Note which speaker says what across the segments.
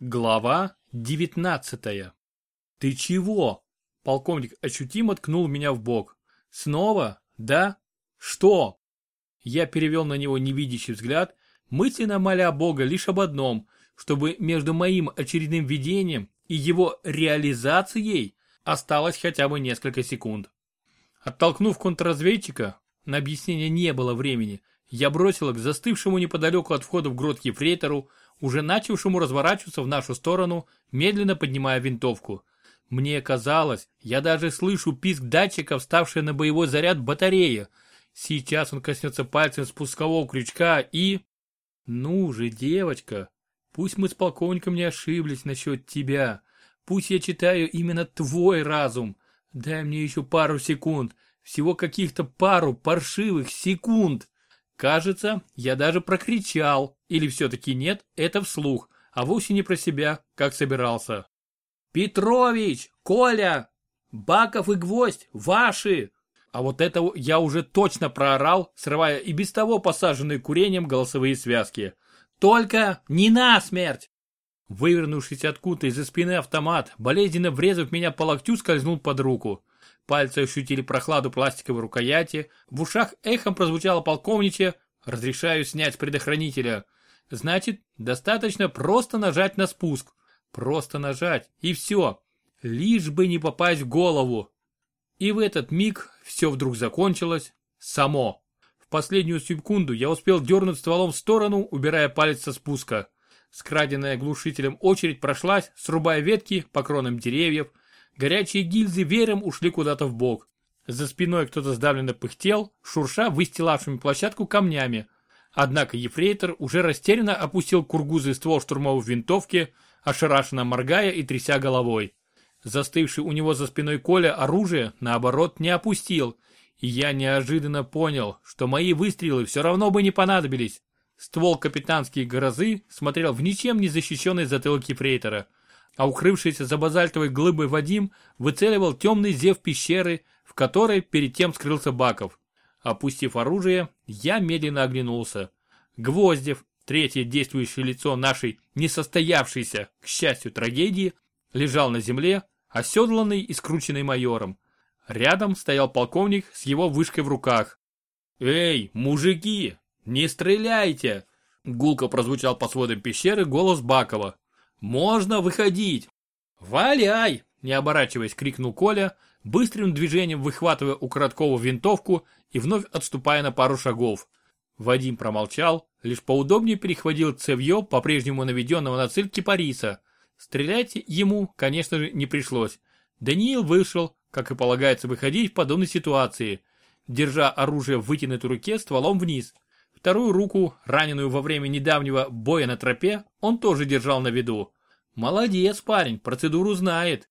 Speaker 1: Глава девятнадцатая. «Ты чего?» Полковник ощутимо ткнул меня в бок. «Снова? Да? Что?» Я перевел на него невидящий взгляд, мысленно моля Бога лишь об одном, чтобы между моим очередным видением и его реализацией осталось хотя бы несколько секунд. Оттолкнув контрразведчика, на объяснение не было времени, я бросила к застывшему неподалеку от входа в грот ефрейтору, уже начавшему разворачиваться в нашу сторону, медленно поднимая винтовку. Мне казалось, я даже слышу писк датчика, вставший на боевой заряд батареи. Сейчас он коснется пальцем спускового крючка и... Ну же, девочка, пусть мы с полковником не ошиблись насчет тебя. Пусть я читаю именно твой разум. Дай мне еще пару секунд. Всего каких-то пару паршивых секунд. Кажется, я даже прокричал, или все-таки нет, это вслух, а вовсе не про себя, как собирался. «Петрович! Коля! Баков и Гвоздь! Ваши!» А вот это я уже точно проорал, срывая и без того посаженные курением голосовые связки. «Только не насмерть!» Вывернувшись откуда из-за спины автомат, болезненно врезав меня по локтю, скользнул под руку. Пальцы ощутили прохладу пластиковой рукояти, в ушах эхом прозвучало полковничье «Разрешаю снять предохранителя». Значит, достаточно просто нажать на спуск. Просто нажать, и все. Лишь бы не попасть в голову. И в этот миг все вдруг закончилось само. В последнюю секунду я успел дернуть стволом в сторону, убирая палец со спуска. Скраденная глушителем очередь прошлась, срубая ветки по кронам деревьев, Горячие гильзы веером ушли куда-то в бок. За спиной кто-то сдавленно пыхтел, шурша выстилавшими площадку камнями. Однако ефрейтор уже растерянно опустил кургузый ствол штурмовой винтовки, ошарашенно моргая и тряся головой. Застывший у него за спиной Коля оружие, наоборот, не опустил, и я неожиданно понял, что мои выстрелы все равно бы не понадобились. Ствол капитанские грозы смотрел в ничем не защищенный затылок ефрейтора а укрывшийся за базальтовой глыбой Вадим выцеливал темный зев пещеры, в которой перед тем скрылся Баков. Опустив оружие, я медленно оглянулся. Гвоздев, третье действующее лицо нашей несостоявшейся, к счастью, трагедии, лежал на земле, оседланный и скрученный майором. Рядом стоял полковник с его вышкой в руках. «Эй, мужики, не стреляйте!» Гулко прозвучал по сводам пещеры голос Бакова. Можно выходить. Валяй, не оборачиваясь, крикнул Коля, быстрым движением выхватывая у Короткова винтовку и вновь отступая на пару шагов. Вадим промолчал, лишь поудобнее перехватил цевье по-прежнему наведенного на цель кипариса. Стрелять ему, конечно же, не пришлось. Даниил вышел, как и полагается выходить в подобной ситуации, держа оружие в вытянутой руке стволом вниз. Вторую руку, раненую во время недавнего боя на тропе, он тоже держал на виду. Молодец, парень, процедуру знает.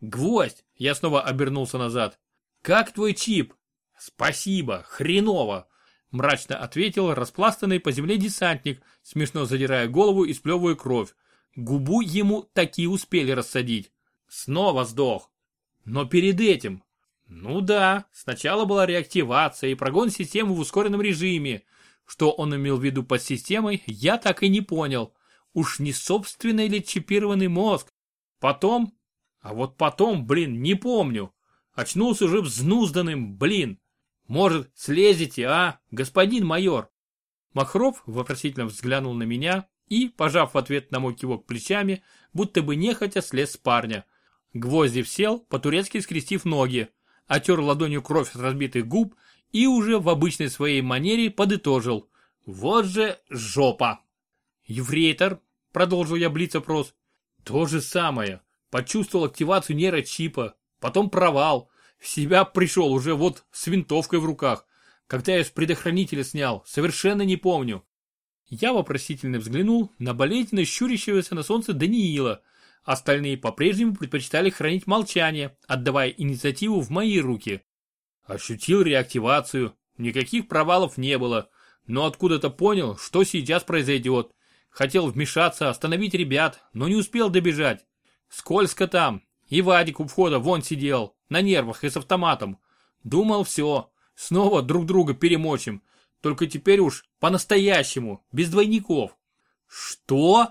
Speaker 1: Гвоздь, я снова обернулся назад. Как твой чип? Спасибо, хреново. Мрачно ответил распластанный по земле десантник, смешно задирая голову и сплевывая кровь. Губу ему такие успели рассадить. Снова сдох. Но перед этим... Ну да, сначала была реактивация и прогон системы в ускоренном режиме, что он имел в виду под системой, я так и не понял. Уж не собственный ли чипированный мозг? Потом? А вот потом, блин, не помню. Очнулся уже взнузданным, блин. Может, слезете, а, господин майор? Махров вопросительно взглянул на меня и, пожав в ответ на мой кивок плечами, будто бы нехотя слез с парня. Гвоздев сел, по-турецки скрестив ноги, отер ладонью кровь с разбитых губ и уже в обычной своей манере подытожил. Вот же жопа. Еврейтор, продолжил я блиц-опрос, то же самое. Почувствовал активацию нейрочипа, потом провал. В себя пришел уже вот с винтовкой в руках. Когда я с предохранителя снял, совершенно не помню. Я вопросительно взглянул на болезненно щурящегося на солнце Даниила. Остальные по-прежнему предпочитали хранить молчание, отдавая инициативу в мои руки. Ощутил реактивацию. Никаких провалов не было. Но откуда-то понял, что сейчас произойдет. Хотел вмешаться, остановить ребят, но не успел добежать. Скользко там. И Вадик у входа вон сидел, на нервах и с автоматом. Думал все, снова друг друга перемочим. Только теперь уж по-настоящему, без двойников. Что?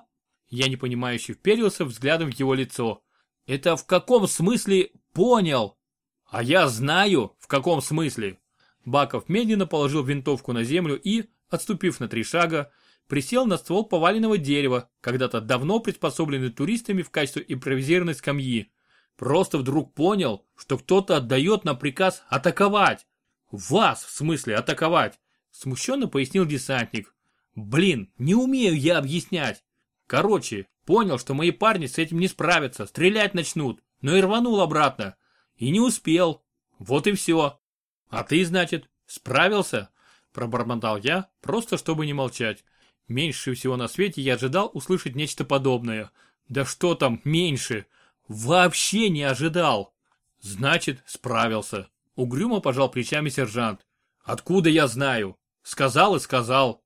Speaker 1: Я непонимающе вперился взглядом в его лицо. Это в каком смысле понял? А я знаю, в каком смысле. Баков медленно положил винтовку на землю и, отступив на три шага, присел на ствол поваленного дерева, когда-то давно приспособленный туристами в качестве импровизированной скамьи. Просто вдруг понял, что кто-то отдает нам приказ атаковать. Вас, в смысле, атаковать. Смущенно пояснил десантник. Блин, не умею я объяснять. Короче, понял, что мои парни с этим не справятся, стрелять начнут, но и рванул обратно. И не успел. Вот и все. А ты, значит, справился? Пробормотал я, просто чтобы не молчать. Меньше всего на свете я ожидал услышать нечто подобное. Да что там меньше? Вообще не ожидал. Значит, справился. Угрюмо пожал плечами сержант. Откуда я знаю? Сказал и сказал.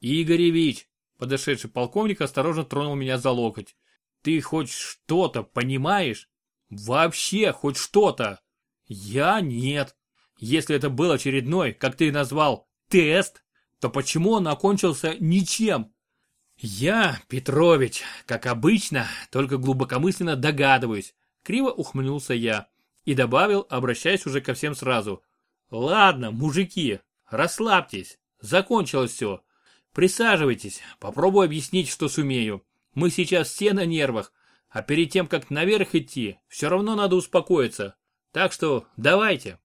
Speaker 1: Игоревич, подошедший полковник осторожно тронул меня за локоть. Ты хоть что-то понимаешь? Вообще хоть что-то? Я нет. Если это был очередной, как ты назвал, тест, то почему он окончился ничем? Я, Петрович, как обычно, только глубокомысленно догадываюсь. Криво ухмыльнулся я и добавил, обращаясь уже ко всем сразу. Ладно, мужики, расслабьтесь, закончилось все. Присаживайтесь, попробую объяснить, что сумею. Мы сейчас все на нервах, а перед тем, как наверх идти, все равно надо успокоиться. Так что давайте.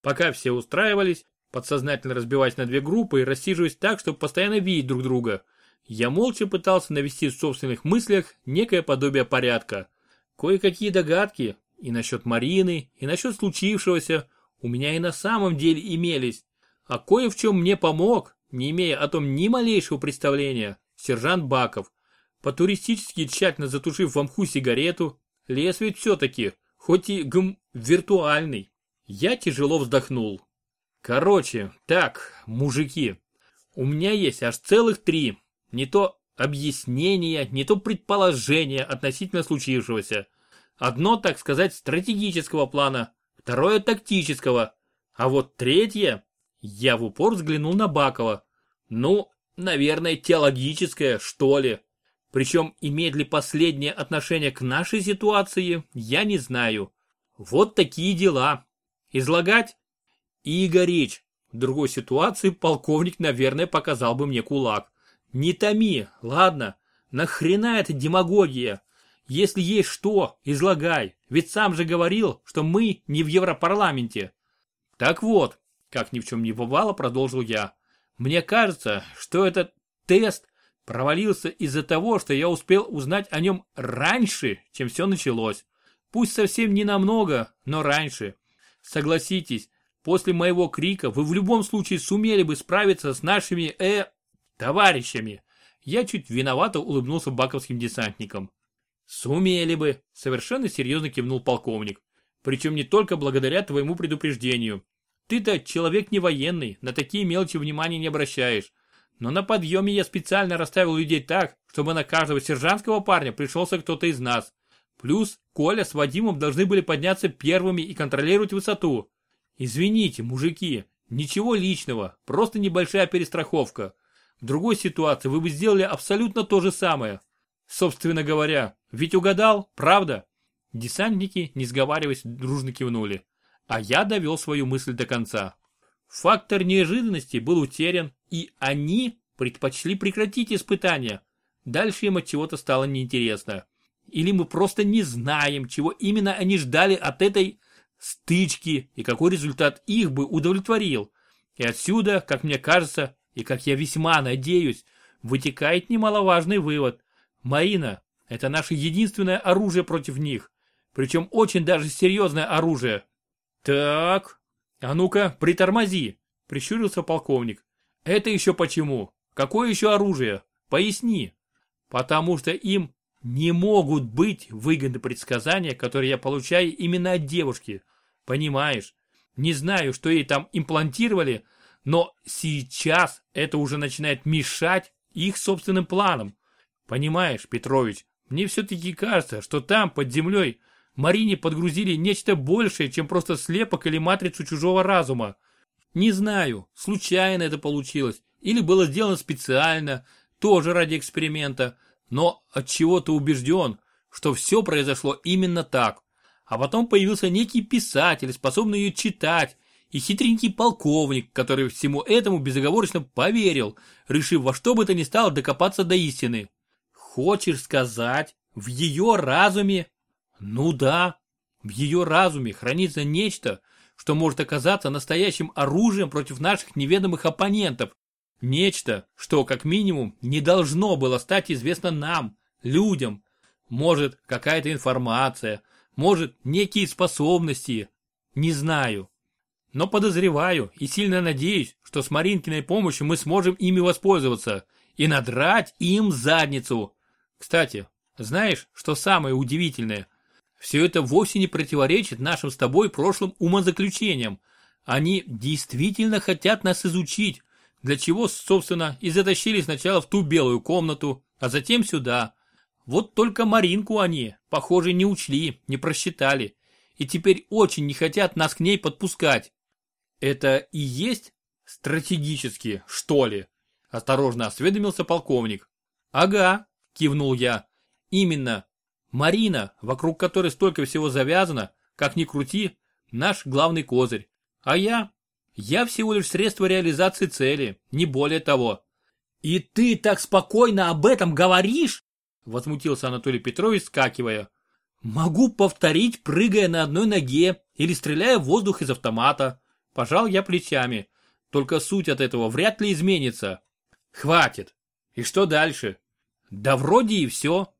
Speaker 1: Пока все устраивались, подсознательно разбиваясь на две группы и рассиживаясь так, чтобы постоянно видеть друг друга, я молча пытался навести в собственных мыслях некое подобие порядка. Кое-какие догадки и насчет Марины, и насчет случившегося у меня и на самом деле имелись. А кое в чем мне помог, не имея о том ни малейшего представления, сержант Баков. По-туристически тщательно затушив в мху сигарету, лес ведь все-таки, хоть и гм, виртуальный. Я тяжело вздохнул. Короче, так, мужики, у меня есть аж целых три, не то объяснения, не то предположения относительно случившегося. Одно, так сказать, стратегического плана, второе тактического, а вот третье я в упор взглянул на Бакова. Ну, наверное, теологическое, что ли. Причем имеет ли последнее отношение к нашей ситуации, я не знаю. Вот такие дела. Излагать? Игорич. В другой ситуации полковник, наверное, показал бы мне кулак. Не томи, ладно? Нахрена эта демагогия? Если есть что, излагай. Ведь сам же говорил, что мы не в Европарламенте. Так вот, как ни в чем не бывало, продолжил я. Мне кажется, что этот тест провалился из-за того, что я успел узнать о нем раньше, чем все началось. Пусть совсем не намного, но раньше. Согласитесь, после моего крика вы в любом случае сумели бы справиться с нашими, э, товарищами. Я чуть виновато улыбнулся баковским десантникам. Сумели бы, совершенно серьезно кивнул полковник. Причем не только благодаря твоему предупреждению. Ты-то человек не военный, на такие мелочи внимания не обращаешь. Но на подъеме я специально расставил людей так, чтобы на каждого сержантского парня пришелся кто-то из нас. Плюс Коля с Вадимом должны были подняться первыми и контролировать высоту. Извините, мужики, ничего личного, просто небольшая перестраховка. В другой ситуации вы бы сделали абсолютно то же самое. Собственно говоря, ведь угадал, правда? Десантники, не сговариваясь, дружно кивнули. А я довел свою мысль до конца. Фактор неожиданности был утерян, и они предпочли прекратить испытания. Дальше им от чего-то стало неинтересно. Или мы просто не знаем, чего именно они ждали от этой стычки и какой результат их бы удовлетворил. И отсюда, как мне кажется, и как я весьма надеюсь, вытекает немаловажный вывод. Марина – это наше единственное оружие против них. Причем очень даже серьезное оружие. Так, а ну-ка, притормози, прищурился полковник. Это еще почему? Какое еще оружие? Поясни. Потому что им не могут быть выгодны предсказания, которые я получаю именно от девушки. Понимаешь? Не знаю, что ей там имплантировали, но сейчас это уже начинает мешать их собственным планам. Понимаешь, Петрович, мне все-таки кажется, что там, под землей, Марине подгрузили нечто большее, чем просто слепок или матрицу чужого разума. Не знаю, случайно это получилось, или было сделано специально, тоже ради эксперимента, но от чего то убежден, что все произошло именно так. А потом появился некий писатель, способный ее читать, и хитренький полковник, который всему этому безоговорочно поверил, решив во что бы то ни стало докопаться до истины. Хочешь сказать, в ее разуме? Ну да, в ее разуме хранится нечто, что может оказаться настоящим оружием против наших неведомых оппонентов. Нечто, что, как минимум, не должно было стать известно нам, людям. Может, какая-то информация, может, некие способности. Не знаю. Но подозреваю и сильно надеюсь, что с Маринкиной помощью мы сможем ими воспользоваться и надрать им задницу. Кстати, знаешь, что самое удивительное? Все это вовсе не противоречит нашим с тобой прошлым умозаключениям. Они действительно хотят нас изучить, для чего, собственно, и затащили сначала в ту белую комнату, а затем сюда. Вот только Маринку они, похоже, не учли, не просчитали, и теперь очень не хотят нас к ней подпускать. Это и есть стратегически, что ли? Осторожно осведомился полковник. Ага, кивнул я. Именно. Марина, вокруг которой столько всего завязано, как ни крути, наш главный козырь. А я? Я всего лишь средство реализации цели, не более того. И ты так спокойно об этом говоришь? Возмутился Анатолий Петрович, скакивая. Могу повторить, прыгая на одной ноге или стреляя в воздух из автомата. Пожал я плечами. Только суть от этого вряд ли изменится. Хватит. И что дальше? Да вроде и все.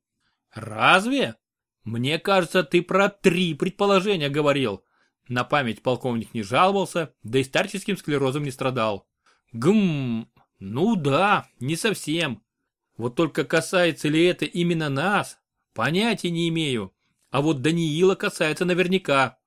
Speaker 1: Разве? Мне кажется, ты про три предположения говорил. На память полковник не жаловался, да и старческим склерозом не страдал. Гм, ну да, не совсем. Вот только касается ли это именно нас, понятия не имею. А вот Даниила касается наверняка.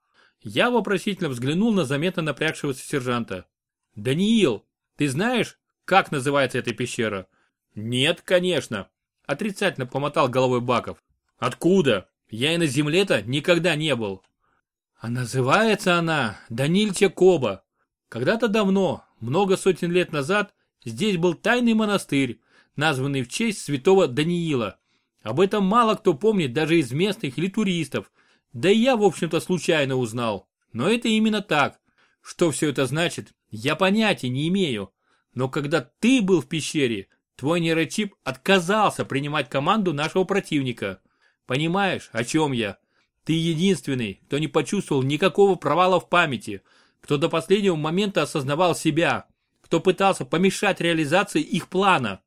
Speaker 1: Я вопросительно взглянул на заметно напрягшегося сержанта. «Даниил, ты знаешь, как называется эта пещера?» «Нет, конечно», – отрицательно помотал головой Баков. «Откуда? Я и на земле-то никогда не был». «А называется она Данильча Коба. Когда-то давно, много сотен лет назад, здесь был тайный монастырь, названный в честь святого Даниила. Об этом мало кто помнит даже из местных или туристов – да и я, в общем-то, случайно узнал. Но это именно так. Что все это значит, я понятия не имею. Но когда ты был в пещере, твой нейрочип отказался принимать команду нашего противника. Понимаешь, о чем я? Ты единственный, кто не почувствовал никакого провала в памяти, кто до последнего момента осознавал себя, кто пытался помешать реализации их плана.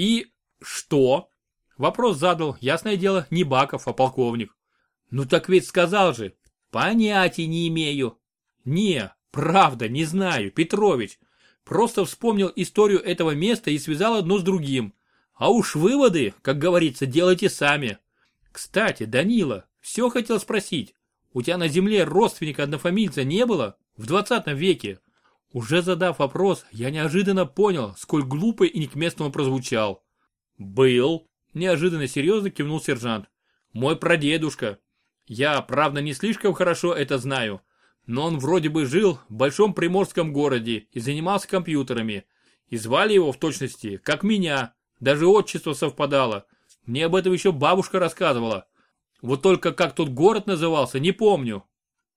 Speaker 1: И что? Вопрос задал, ясное дело, не Баков, а полковник. Ну так ведь сказал же. Понятия не имею. Не, правда, не знаю, Петрович. Просто вспомнил историю этого места и связал одно с другим. А уж выводы, как говорится, делайте сами. Кстати, Данила, все хотел спросить. У тебя на земле родственника однофамильца не было? В 20 веке? Уже задав вопрос, я неожиданно понял, сколь глупо и не к местному прозвучал. «Был», – неожиданно серьезно кивнул сержант. «Мой прадедушка, я, правда, не слишком хорошо это знаю, но он вроде бы жил в большом приморском городе и занимался компьютерами. И звали его в точности, как меня, даже отчество совпадало. Мне об этом еще бабушка рассказывала. Вот только как тот город назывался, не помню.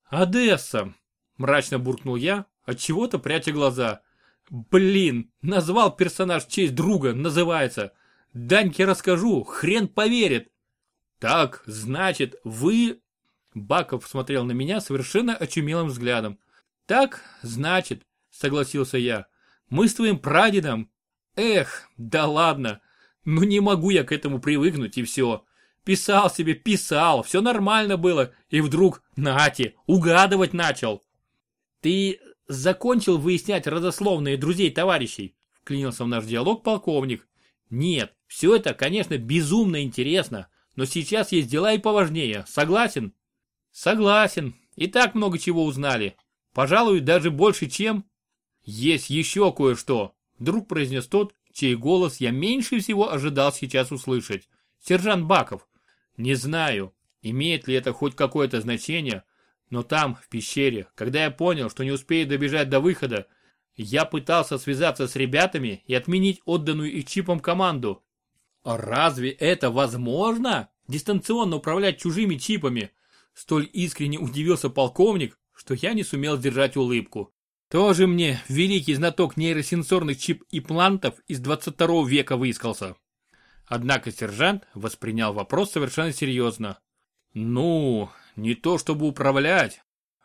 Speaker 1: Одесса, мрачно буркнул я, от чего то пряча глаза. Блин, назвал персонаж в честь друга, называется. Даньке расскажу, хрен поверит. Так, значит, вы Баков смотрел на меня совершенно очумелым взглядом. «Так, значит», — согласился я, — «мы с твоим прадедом...» «Эх, да ладно, ну не могу я к этому привыкнуть и все. Писал себе, писал, все нормально было, и вдруг, нате, угадывать начал». «Ты закончил выяснять родословные друзей-товарищей?» — вклинился в наш диалог полковник. «Нет, все это, конечно, безумно интересно, но сейчас есть дела и поважнее, согласен?» Согласен. И так много чего узнали. Пожалуй, даже больше, чем... Есть еще кое-что. Вдруг произнес тот, чей голос я меньше всего ожидал сейчас услышать. Сержант Баков. Не знаю, имеет ли это хоть какое-то значение, но там, в пещере, когда я понял, что не успею добежать до выхода, я пытался связаться с ребятами и отменить отданную их чипом команду. А разве это возможно? Дистанционно управлять чужими чипами? Столь искренне удивился полковник, что я не сумел сдержать улыбку. Тоже мне великий знаток нейросенсорных чип-имплантов из 22 века выискался. Однако сержант воспринял вопрос совершенно серьезно. Ну, не то чтобы управлять.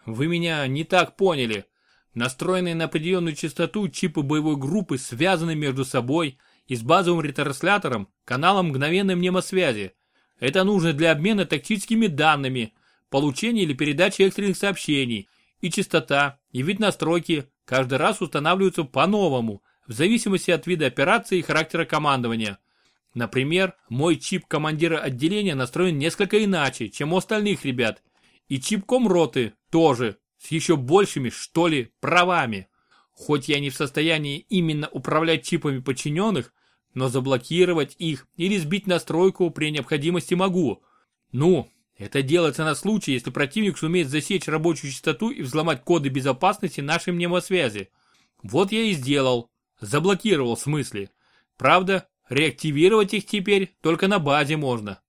Speaker 1: Вы меня не так поняли. Настроенные на определенную частоту чипы боевой группы связаны между собой и с базовым ретранслятором, каналом мгновенной мнемосвязи. Это нужно для обмена тактическими данными, получения или передачи экстренных сообщений. И частота, и вид настройки каждый раз устанавливаются по-новому, в зависимости от вида операции и характера командования. Например, мой чип командира отделения настроен несколько иначе, чем у остальных ребят. И чип комроты тоже, с еще большими, что ли, правами. Хоть я не в состоянии именно управлять чипами подчиненных, но заблокировать их или сбить настройку при необходимости могу. Ну, это делается на случай, если противник сумеет засечь рабочую частоту и взломать коды безопасности нашей мнемосвязи. Вот я и сделал. Заблокировал в смысле. Правда, реактивировать их теперь только на базе можно.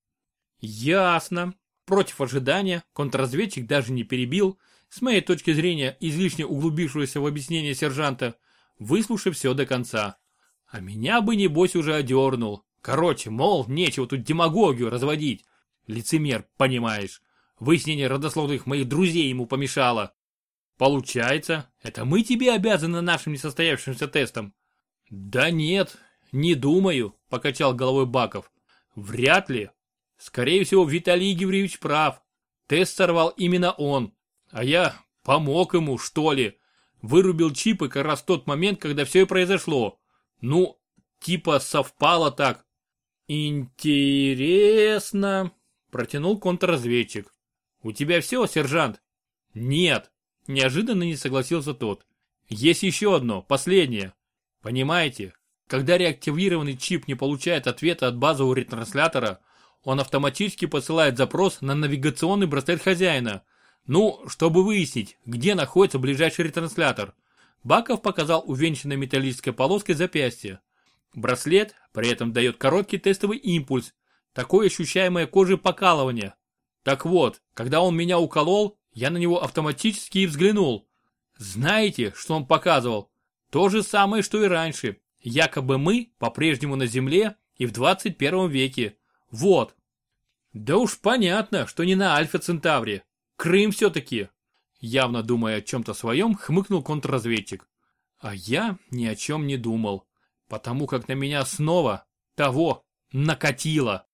Speaker 1: Ясно. Против ожидания контрразведчик даже не перебил, с моей точки зрения излишне углубившегося в объяснение сержанта, выслушав все до конца. А меня бы небось уже одернул. Короче, мол, нечего тут демагогию разводить. Лицемер, понимаешь. Выяснение родословных моих друзей ему помешало. Получается, это мы тебе обязаны нашим несостоявшимся тестом? Да нет, не думаю, покачал головой Баков. Вряд ли. Скорее всего, Виталий Георгиевич прав. Тест сорвал именно он. А я помог ему, что ли. Вырубил чипы как раз в тот момент, когда все и произошло. Ну, типа совпало так. Интересно, Протянул контрразведчик. «У тебя все, сержант?» «Нет», – неожиданно не согласился тот. «Есть еще одно, последнее. Понимаете, когда реактивированный чип не получает ответа от базового ретранслятора, он автоматически посылает запрос на навигационный браслет хозяина. Ну, чтобы выяснить, где находится ближайший ретранслятор. Баков показал увенчанной металлической полоской запястье. Браслет при этом дает короткий тестовый импульс, такое ощущаемое кожей покалывание. Так вот, когда он меня уколол, я на него автоматически и взглянул. Знаете, что он показывал? То же самое, что и раньше. Якобы мы по-прежнему на Земле и в 21 веке. Вот. Да уж понятно, что не на Альфа Центавре. Крым все-таки. Явно думая о чем-то своем, хмыкнул контрразведчик. А я ни о чем не думал, потому как на меня снова того накатило.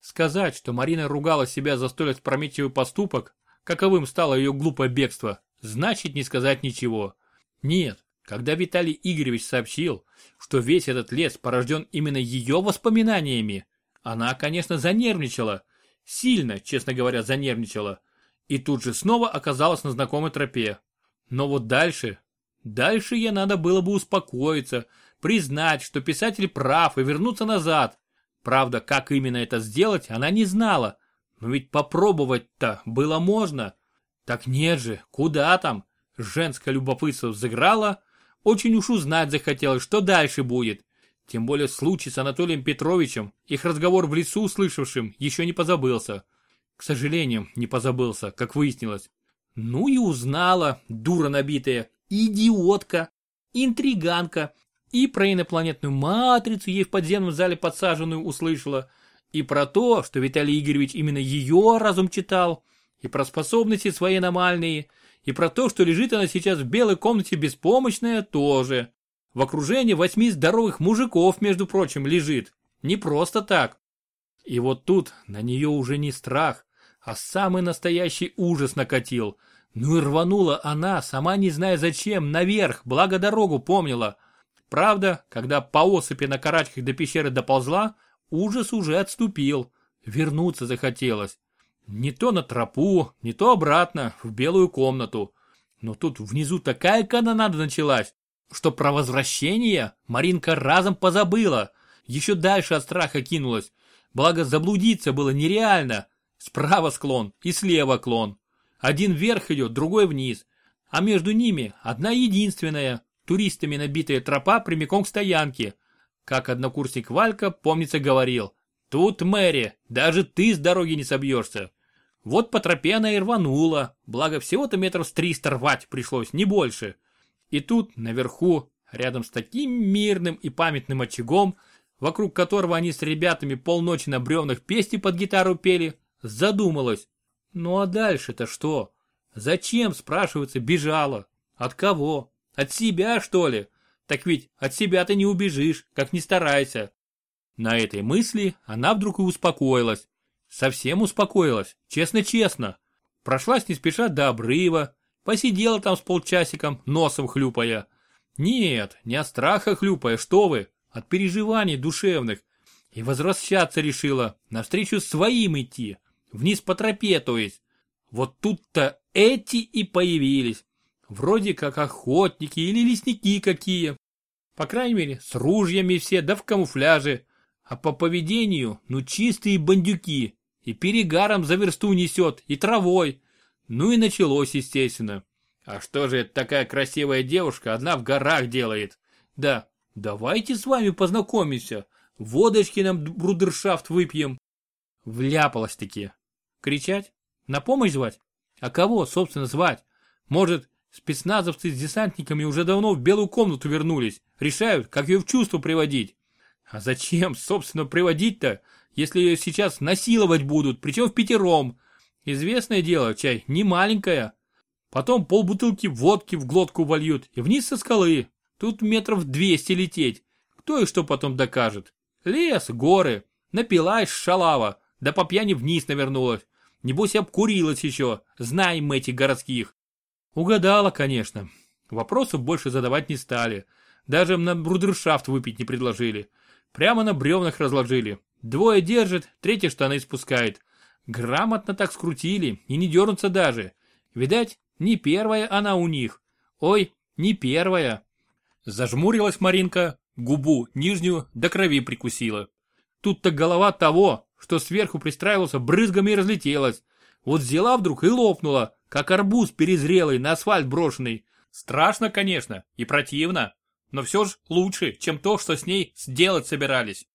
Speaker 1: Сказать, что Марина ругала себя за столь опрометчивый поступок, каковым стало ее глупое бегство, значит не сказать ничего. Нет, когда Виталий Игоревич сообщил, что весь этот лес порожден именно ее воспоминаниями, она, конечно, занервничала. Сильно, честно говоря, занервничала. И тут же снова оказалась на знакомой тропе. Но вот дальше... Дальше ей надо было бы успокоиться, признать, что писатель прав и вернуться назад, Правда, как именно это сделать, она не знала. Но ведь попробовать-то было можно. Так нет же, куда там? Женское любопытство взыграло. Очень уж узнать захотелось, что дальше будет. Тем более случай с Анатолием Петровичем, их разговор в лесу услышавшим, еще не позабылся. К сожалению, не позабылся, как выяснилось. Ну и узнала, дура набитая, идиотка, интриганка, и про инопланетную матрицу ей в подземном зале подсаженную услышала, и про то, что Виталий Игоревич именно ее разум читал, и про способности свои аномальные, и про то, что лежит она сейчас в белой комнате беспомощная тоже. В окружении восьми здоровых мужиков, между прочим, лежит. Не просто так. И вот тут на нее уже не страх, а самый настоящий ужас накатил. Ну и рванула она, сама не зная зачем, наверх, благо дорогу помнила. Правда, когда по осыпи на карачках до пещеры доползла, ужас уже отступил. Вернуться захотелось. Не то на тропу, не то обратно, в белую комнату. Но тут внизу такая канонада началась, что про возвращение Маринка разом позабыла. Еще дальше от страха кинулась. Благо заблудиться было нереально. Справа склон и слева клон. Один вверх идет, другой вниз. А между ними одна единственная, туристами набитая тропа прямиком к стоянке. Как однокурсник Валька, помнится, говорил, тут Мэри, даже ты с дороги не собьешься. Вот по тропе она и рванула, благо всего-то метров с триста рвать пришлось, не больше. И тут, наверху, рядом с таким мирным и памятным очагом, вокруг которого они с ребятами полночи на бревнах песни под гитару пели, задумалась. Ну а дальше-то что? Зачем, спрашивается, бежала? От кого? От себя, что ли? Так ведь от себя ты не убежишь, как ни старайся. На этой мысли она вдруг и успокоилась. Совсем успокоилась, честно-честно. Прошлась не спеша до обрыва, посидела там с полчасиком, носом хлюпая. Нет, не от страха хлюпая, что вы, от переживаний душевных. И возвращаться решила, навстречу своим идти, вниз по тропе, то есть. Вот тут-то эти и появились. Вроде как охотники или лесники какие. По крайней мере, с ружьями все, да в камуфляже. А по поведению, ну чистые бандюки. И перегаром за версту несет, и травой. Ну и началось, естественно. А что же это такая красивая девушка одна в горах делает? Да, давайте с вами познакомимся. Водочки нам брудершафт выпьем. Вляпалась-таки. Кричать? На помощь звать? А кого, собственно, звать? Может, спецназовцы с десантниками уже давно в белую комнату вернулись, решают, как ее в чувство приводить. А зачем, собственно, приводить-то, если ее сейчас насиловать будут, причем в пятером? Известное дело, чай, не маленькая. Потом полбутылки водки в глотку вольют и вниз со скалы. Тут метров двести лететь. Кто и что потом докажет? Лес, горы. Напилась шалава, да по пьяни вниз навернулась. Небось обкурилась еще, знаем мы этих городских. Угадала, конечно. Вопросов больше задавать не стали. Даже на брудершафт выпить не предложили. Прямо на бревнах разложили. Двое держит, третий штаны спускает. Грамотно так скрутили и не дернутся даже. Видать, не первая она у них. Ой, не первая. Зажмурилась Маринка, губу нижнюю до крови прикусила. Тут-то голова того, что сверху пристраивался, брызгами разлетелась. Вот взяла вдруг и лопнула, как арбуз перезрелый на асфальт брошенный. Страшно, конечно, и противно, но все же лучше, чем то, что с ней сделать собирались.